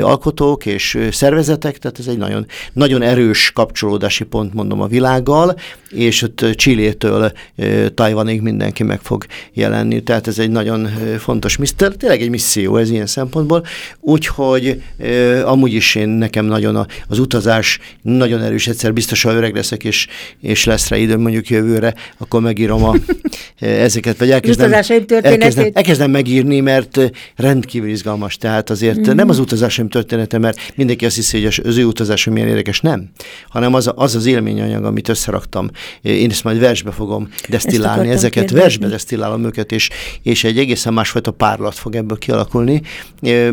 alkotók és szervezetek, tehát ez egy nagyon, nagyon erős kapcsolódási pont, mondom, a világgal, és ott Csillétől Tajvanig mindenki meg fog jelenni, tehát ez egy nagyon fontos miszter, tényleg egy misszió ez ilyen szempontból, úgyhogy amúgy is én nekem nagyon az utazás nagyon erős, egyszer biztos, ha öreg leszek, és, és lesz rá időm mondjuk jövőre, akkor megírom a, ezeket, vagy elkezdem, elkezdem, elkezdem megírni, mert rendkívül izgalmas, tehát azért mm. nem az utazásom története, mert mindenki azt hiszi, hogy az ő utazásom milyen érdekes, nem, hanem az az, az élményanyag, amit összeraktam. Én ezt majd versbe fogom desztillálni, ezeket kérdezni. versbe desztillálom őket, és, és egy egészen másfajta párlat fog ebből kialakulni,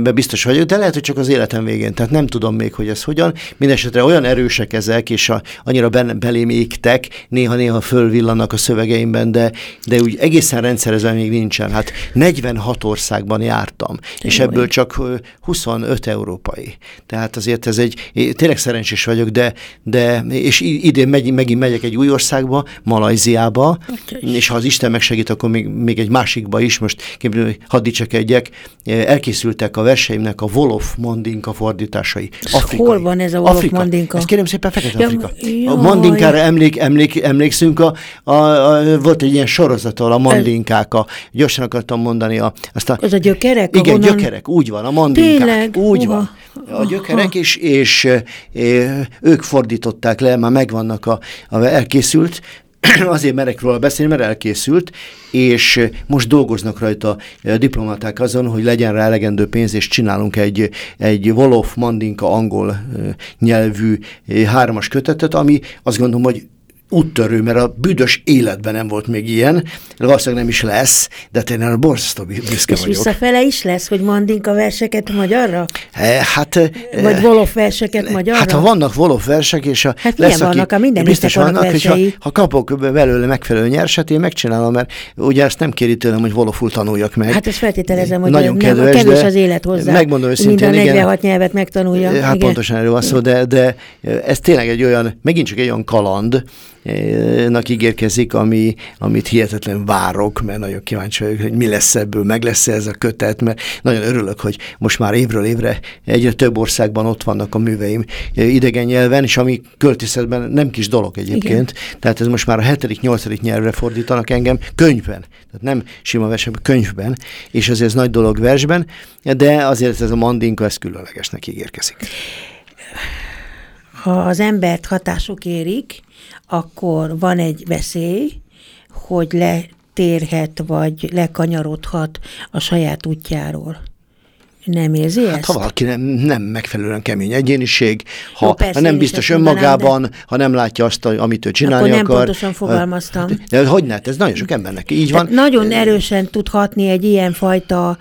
be biztos vagyok, de lehet, hogy csak az életem végén, tehát nem tudom még, hogy ez hogyan. Mindenesetre olyan erősek ezek, és a, annyira belém égtek, néha-néha fölvillanak a szövegeimben, de, de úgy egészen rendszerezve még nincsen. Hát 46 országban jártam, Én és ebből csak 25 európai. Tehát azért ez egy, tényleg szerencsés vagyok, de, de és idén megy, megint megyek egy új országba, Malajziába, okay. és ha az Isten megsegít, akkor még, még egy másikba is, most hadd dicsekedjek, elkészültek a verseimnek a Wolof Mandinka fordításai. Afrikai. Hol van ez a Wolof Afrika. Mandinka? Kérem szépen, Fekete ja, Afrika. A Mandinkára emlék, emlék, emlékszünk, a, a, a, volt egy ilyen sorozat, ahol a Mandinkák, a, gyorsan akartam mondani, a, azt a... Az a gyökerek? Igen, ahonnan... gyökerek, úgy van, a Mandinkák. Tényleg? Úgy Uha. van. A gyökerek, és, és, és ők fordították le, már megvannak a, a elkészült, azért merek róla beszélni, mert elkészült, és most dolgoznak rajta diplomaták azon, hogy legyen rá elegendő pénz, és csinálunk egy, egy Wolof Mandinka angol nyelvű hármas kötetet, ami azt gondolom, hogy úttörő, mert a büdös életben nem volt még ilyen, valószínűleg nem is lesz, de tényleg borzasztó büszke És vagyok. visszafele is lesz, hogy Mandinka verseket magyarra? E, hát... Vagy Wolof verseket magyarra? Hát ha vannak Wolof versek, és a, hát lesz, vannak, a minden biztos vannak, versei. ha, ha kapok belőle megfelelő nyerset, én megcsinálom, mert ugye ezt nem kéri tőlem, hogy Woloful tanuljak meg. Hát ezt feltételezem, hogy Nagyon kedves, kevés az élet hozzá. Megmondom őszintén, Minden 46 igen, nyelvet megtanulja. Hát igen. pontosan erről van szó, de, de ez tényleg egy olyan, megint csak egy olyan kaland, ígérkezik, ami, amit hihetetlen várok, mert nagyon kíváncsi vagyok, hogy mi lesz ebből, meg lesz ez a kötet, mert nagyon örülök, hogy most már évről évre egyre több országban ott vannak a műveim idegen nyelven, és ami költészetben nem kis dolog egyébként. Igen. Tehát ez most már a hetedik, nyolcadik nyelvre fordítanak engem könyvben. Tehát nem sima versben, könyvben, és azért ez nagy dolog versben, de azért ez a mandinka, ez különlegesnek ígérkezik. Ha az embert hatások érik, akkor van egy veszély, hogy letérhet, vagy lekanyarodhat a saját útjáról. Nem érzi hát, ezt? Ha valaki nem, nem megfelelően kemény egyéniség, ha, Jó, persze, ha nem biztos önmagában, de... ha nem látja azt, amit ő csinálni Akkor nem akar. pontosan fogalmaztam. De hogy ne? Ez nagyon sok embernek így van. Tehát nagyon erősen tud hatni egy ilyen fajta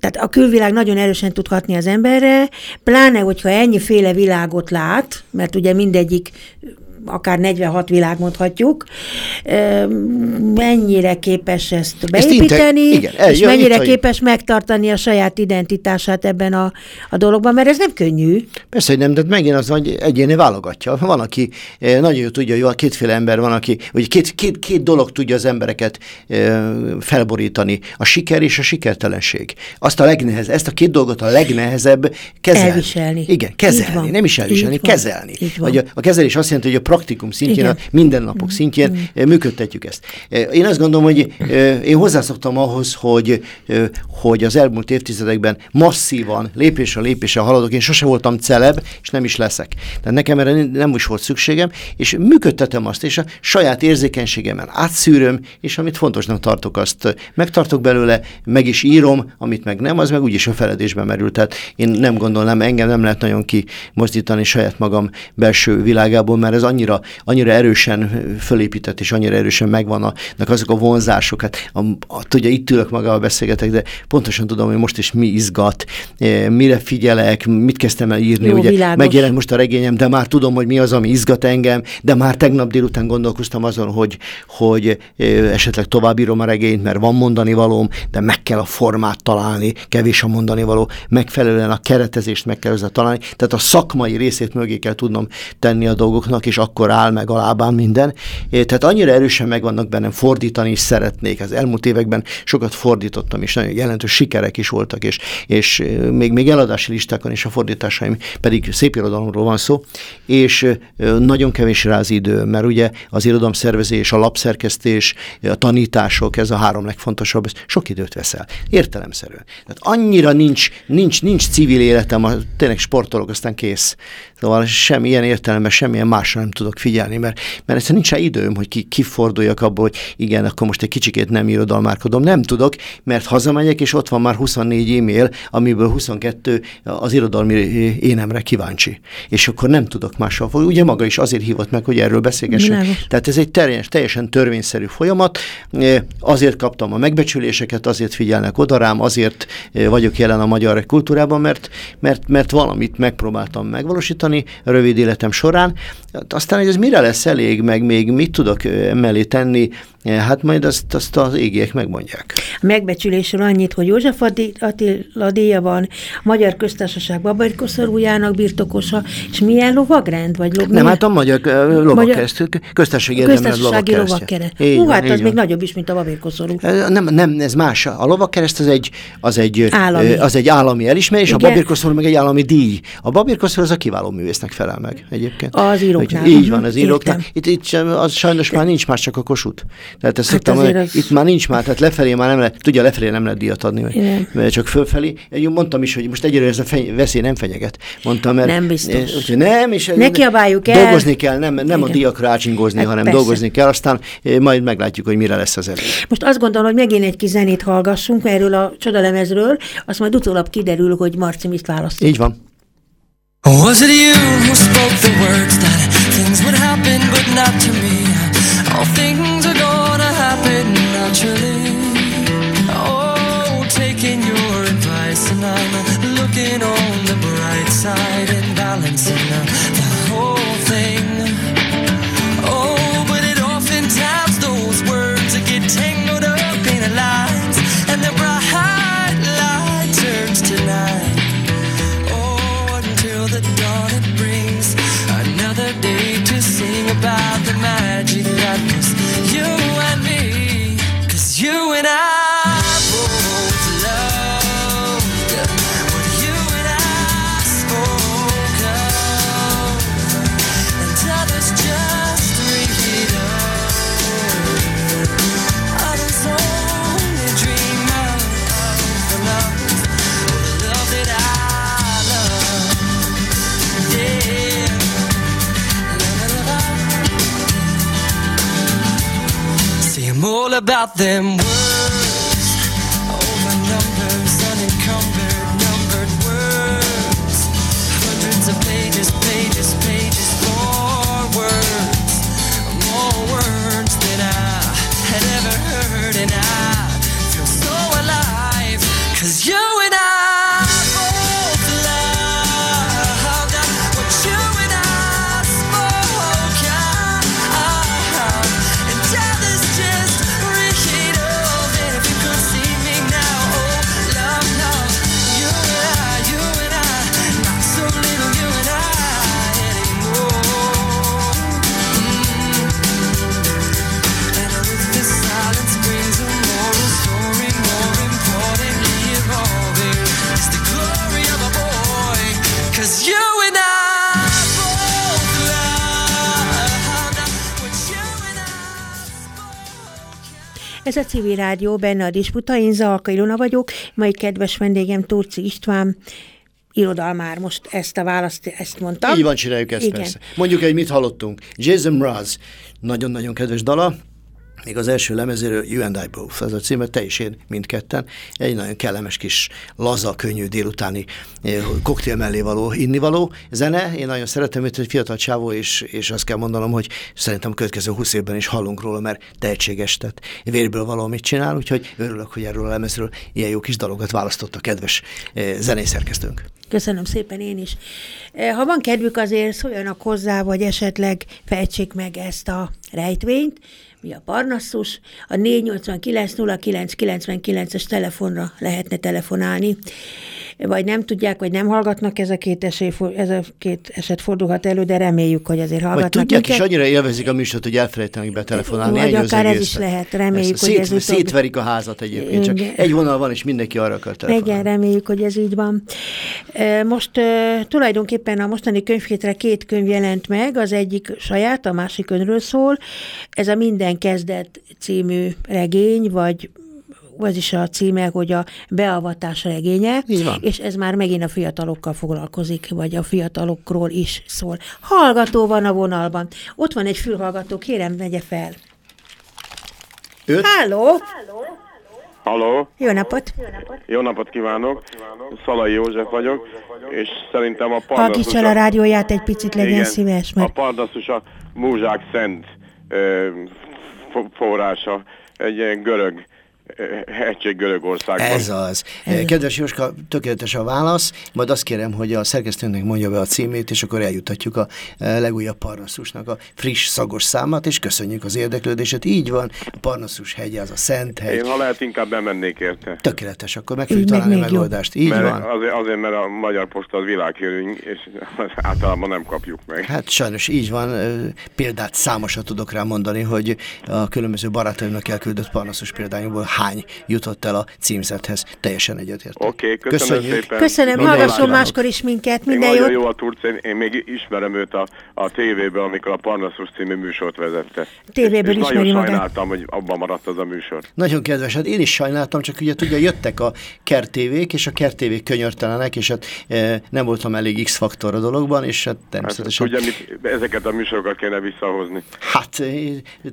tehát a külvilág nagyon erősen tud hatni az emberre, pláne, hogyha ennyiféle világot lát, mert ugye mindegyik akár 46 világ mondhatjuk, mennyire képes ezt beépíteni, ezt igen, és jön, mennyire képes megtartani a saját identitását ebben a, a dologban, mert ez nem könnyű. Persze, hogy nem, de megint az, hogy egyéni válogatja. Van, aki nagyon jó tudja, hogy kétféle ember van, aki, vagy két, két, két dolog tudja az embereket felborítani, a siker és a sikertelenség. Azt a legnehezebb, ezt a két dolgot a legnehezebb kezelni. Elviselni. Igen, kezelni, nem is elviselni, kezelni. Vagy a, a kezelés azt jelenti, hogy a praktikum szintjén, Igen. a mindennapok mm. szintjén Igen. Mm. működtetjük ezt. Én azt gondolom, hogy én hozzászoktam ahhoz, hogy, hogy az elmúlt évtizedekben masszívan, lépésre lépésre haladok. Én sose voltam celeb, és nem is leszek. Tehát nekem erre nem is volt szükségem, és működtetem azt, és a saját érzékenységemen átszűröm, és amit fontosnak tartok, azt megtartok belőle, meg is írom, amit meg nem, az meg úgyis a feledésben merül. Tehát én nem gondolom, engem nem lehet nagyon kimozdítani saját magam belső világából, mert ez annyira annyira erősen fölépített, és annyira erősen megvannak azok a vonzások. Hát, a, a, tudja, itt ülök magával beszélgetek, de pontosan tudom, hogy most is mi izgat, e, mire figyelek, mit kezdtem el írni. Jó, ugye világos. megjelent most a regényem, de már tudom, hogy mi az, ami izgat engem, de már tegnap délután gondolkoztam azon, hogy, hogy e, esetleg tovább írom a regényt, mert van mondani valóm, de meg kell a formát találni, kevés a mondani való, megfelelően a keretezést meg kell találni, tehát a szakmai részét mögé kell tudnom tenni a dolgoknak, és akkor áll meg a lábán minden. Tehát annyira erősen megvannak bennem, fordítani is szeretnék. Az elmúlt években sokat fordítottam, és nagyon jelentős sikerek is voltak, és, és még, még eladási listákon is a fordításaim, pedig szép irodalomról van szó, és nagyon kevés rá az idő, mert ugye az irodalomszervezés, a lapszerkesztés, a tanítások, ez a három legfontosabb, ez sok időt veszel. Értelemszerűen. Tehát annyira nincs, nincs, nincs civil életem, a, tényleg sportolok, aztán kész. Szóval semmilyen értelemben, semmilyen másra nem tudok figyelni, mert, mert egyszerűen nincs időm, hogy ki, kiforduljak abból, hogy igen, akkor most egy kicsikét nem irodalmárkodom. Nem tudok, mert hazamegyek, és ott van már 24 e-mail, amiből 22 az irodalmi énemre kíváncsi. És akkor nem tudok mással fogni. Ugye maga is azért hívott meg, hogy erről beszélgessünk. Tehát ez egy teljes, teljesen törvényszerű folyamat. Azért kaptam a megbecsüléseket, azért figyelnek oda rám, azért vagyok jelen a magyar kultúrában, mert, mert, mert valamit megpróbáltam megvalósítani rövid életem során. Aztán, hogy ez mire lesz elég, meg még mit tudok emellé tenni, Hát majd azt, azt az égiek megmondják. A megbecsülésről annyit, hogy József Attila díja van, Magyar Köztársaság babaikoszorújának birtokosa, és milyen lovagrend? Vagy lov, Nem, hát a Magyar Lovagkereszt, köztársasági Köztársasági Lovagkereszt. Hú, hát az még nagyobb is, mint a babérkoszorú. Nem, nem, ez más. A Lovagkereszt az egy, az egy, állami. az egy állami elismerés, Igen. a babérkoszorú meg egy állami díj. A babérkoszorú az a kiváló művésznek felel meg egyébként. Az íróknál. Így van, az íróknál. Itt, itt az sajnos már nincs más, csak a kosut. Tehát ezt hát szoktam, hogy az... itt már nincs már, tehát lefelé már nem lehet, tudja, lefelé nem lehet díjat adni, mert csak fölfelé. Én mondtam is, hogy most egyre ez a feny- veszély nem fenyeget. Mondtam, mert nem biztos. Úgy, nem, és ne kiabáljuk el. Dolgozni kell, nem, nem a díjakra ácsingozni, hát hanem persze. dolgozni kell, aztán majd meglátjuk, hogy mire lesz az elég. Most azt gondolom, hogy megint egy kis zenét hallgassunk erről a csodalemezről, azt majd utólag kiderül, hogy Marci mit választ. Így van. Was it you who spoke the words that things would happen but not to me? Gonna happen naturally. Oh, taking your advice, and I'm looking on the bright side and balancing the, about them. Words Ez a civil rádió, benne a disputa, én Zalka Ilona vagyok, mai kedves vendégem Turci István, irodalmár, most ezt a választ, ezt mondtam. Így van, csináljuk ezt Igen. persze. Mondjuk egy, mit hallottunk. Jason Mraz, nagyon-nagyon kedves dala, még az első lemezéről You and I Both, ez a címe, te is én mindketten. Egy nagyon kellemes kis, laza, könnyű délutáni eh, koktél mellé való, innivaló zene. Én nagyon szeretem őt, hogy fiatal csávó, és, és azt kell mondanom, hogy szerintem a következő 20 évben is hallunk róla, mert tehetséges, tehát vérből való, mit csinál, úgyhogy örülök, hogy erről a lemezről ilyen jó kis dalokat választott a kedves eh, zenészerkesztőnk. Köszönöm szépen én is. Eh, ha van kedvük, azért szóljanak hozzá, vagy esetleg fejtsék meg ezt a rejtvényt, mi a Parnassus, a 489 0999-es telefonra lehetne telefonálni, vagy nem tudják, vagy nem hallgatnak, ez a két, esély, ez a két eset fordulhat elő, de reméljük, hogy azért hallgatnak. Vagy tudják, minket. és annyira élvezik a műsort, hogy elfelejtenek betelefonálni. Vagy akár ez is lehet, reméljük, Persze, hogy ez utóbb... Szétverik a házat egyébként, csak egy vonal van, és mindenki arra akar telefonálni. Igen, reméljük, hogy ez így van. Most tulajdonképpen a mostani könyvhétre két könyv jelent meg, az egyik saját, a másik önről szól. Ez a Minden kezdet című regény, vagy az is a címe, hogy a beavatás regénye, és ez már megint a fiatalokkal foglalkozik, vagy a fiatalokról is szól. Hallgató van a vonalban. Ott van egy fülhallgató, kérem, vegye fel. Öt? Háló! Halló! Jó napot! Jó napot kívánok! Szalai József vagyok, és szerintem a Pardaszus... Hallgítsa a rádióját egy picit, legyen igen, szíves, mert... A Pardaszus a Múzsák Szent ö, forrása, egy görög hegység Görögországban. Ez az. Kedves Jóska, tökéletes a válasz, majd azt kérem, hogy a szerkesztőnek mondja be a címét, és akkor eljutatjuk a e, legújabb Parnaszusnak a friss, szagos számát, és köszönjük az érdeklődéset. Így van, a Parnaszus hegy, az a Szent hegy. Én ha lehet, inkább bemennék érte. Tökéletes, akkor meg fogjuk találni a megoldást. Így mert van. Azért, azért, mert a Magyar Posta az világhírű, és általában nem kapjuk meg. Hát sajnos így van. Példát számosat tudok rá mondani, hogy a különböző barátaimnak elküldött Parnaszus példányokból hány jutott el a címzethez. Teljesen egyetértek. Oké, okay, köszönöm Köszönjük. szépen. Köszönöm, hallgasson máskor is minket. Minden jót. jó a turc, én, én még ismerem őt a, a tévéből, amikor a Parnassus című műsort vezette. Tévéből és ismeri nagyon sajnáltam, hogy abban maradt az a műsor. Nagyon kedves, hát én is sajnáltam, csak ugye tudja, jöttek a kertévék, és a kertévék könyörtelenek, és hát e, nem voltam elég X-faktor a dologban, és hát természetesen... Hát, tudja, mit, ezeket a műsorokat kéne visszahozni. Hát,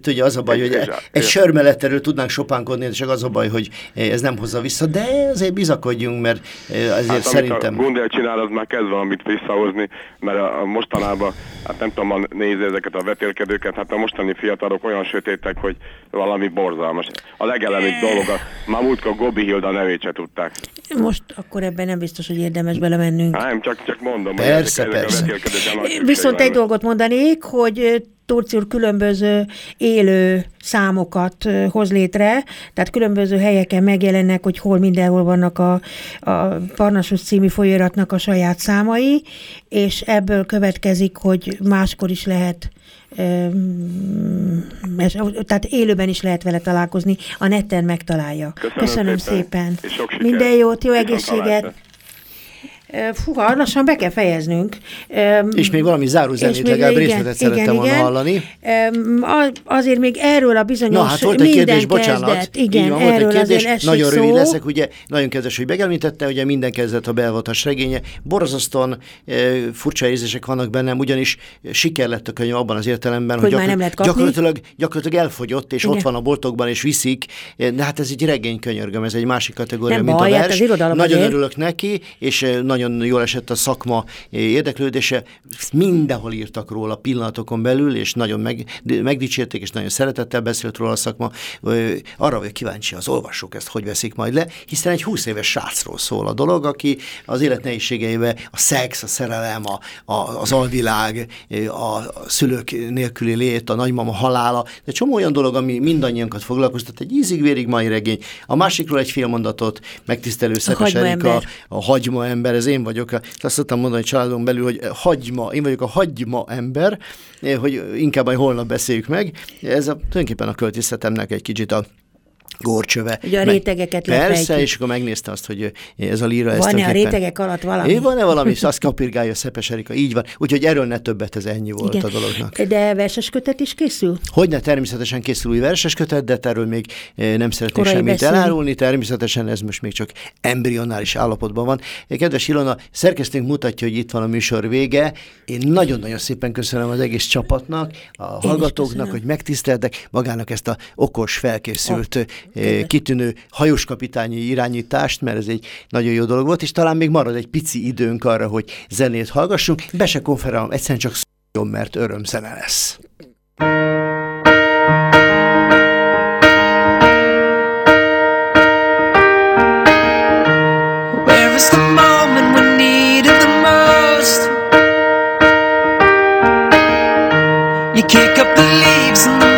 tudja, az a baj, hogy egy, egy sörmeletterről tudnánk sopánkodni, csak az a baj, hogy ez nem hozza vissza, de azért bizakodjunk, mert azért hát, szerintem... a Gundel csinál, az már kezd valamit visszahozni, mert a, a mostanában, hát nem tudom, nézni ezeket a vetélkedőket, hát a mostani fiatalok olyan sötétek, hogy valami borzalmas. A legelemibb dolog, a, már múltkor Gobi Hilda nevét se tudták. Most akkor ebben nem biztos, hogy érdemes belemennünk. Nem, csak, csak mondom, persze, hogy ezek, persze. ezek a Viszont egy dolgot mondanék, hogy Turci úr különböző élő számokat hoz létre, tehát különböző helyeken megjelennek, hogy hol mindenhol vannak a, a Parnassus című folyóiratnak a saját számai, és ebből következik, hogy máskor is lehet tehát élőben is lehet vele találkozni, a neten megtalálja. Köszönöm, Köszönöm szépen. szépen. Minden jót, jó egészséget! Fúha, lassan be kell fejeznünk. És még valami zárózenét legalább részletet szerettem volna hallani. Azért még erről a bizonyos Na hát volt egy kérdés, bocsánat. Kezdet. Igen, van, volt egy kérdés, nagyon rövid szó. leszek, ugye nagyon kedves, hogy megelmítette, ugye minden kezdet a belvatas regénye. Borzasztóan e, furcsa érzések vannak bennem, ugyanis siker lett a könyv abban az értelemben, hogy, hogy gyakor- nem gyakorlatilag, gyakorlatilag elfogyott, és Igen. ott van a boltokban, és viszik. De hát ez egy regény könyörgöm, ez egy másik kategória, nem mint baj, a vers. Hát nagyon azért. örülök neki, és nagyon jól esett a szakma érdeklődése. Mindenhol írtak róla pillanatokon belül, és nagyon meg, megdicsérték, és nagyon szeretettel beszélt róla a szakma. Arra vagyok kíváncsi az olvasók ezt hogy veszik majd le, hiszen egy 20 éves srácról szól a dolog, aki az élet nehézségeibe a szex, a szerelem, a, a, az alvilág, a szülők nélküli lét, a nagymama halála, de csomó olyan dolog, ami mindannyiunkat foglalkoztat, egy ízig-vérig mai regény. A másikról egy fél mondatot, megtisztelő Szepes Erika, a hagyma ember, ez én vagyok. Azt szoktam mondani a családon belül, hogy hagyma, én vagyok a hagyma ember, hogy inkább majd holnap beszéljük meg. Ez a, tulajdonképpen a költészetemnek egy kicsit a górcsöve. Ugye a rétegeket Persze, lefejtjük. és akkor megnézte azt, hogy ez a líra... Van-e a rétegek alatt valami? Van-e valami, azt kapirgálja Szepes Erika, így van. Úgyhogy erről ne többet, ez ennyi volt Igen. a dolognak. De verses kötet is készül? Hogyne, természetesen készül új verses kötet, de erről még nem szeretnék Korai semmit beszélni. elárulni. Természetesen ez most még csak embrionális állapotban van. Kedves Ilona, szerkesztőnk mutatja, hogy itt van a műsor vége. Én nagyon-nagyon szépen köszönöm az egész csapatnak, a hallgatóknak, hogy megtiszteltek magának ezt a okos, felkészült kitűnő hajóskapitányi irányítást, mert ez egy nagyon jó dolog volt, és talán még marad egy pici időnk arra, hogy zenét hallgassunk. Be se konferálom, egyszerűen csak szóljon, mert örömzene lesz. kick up the leaves and the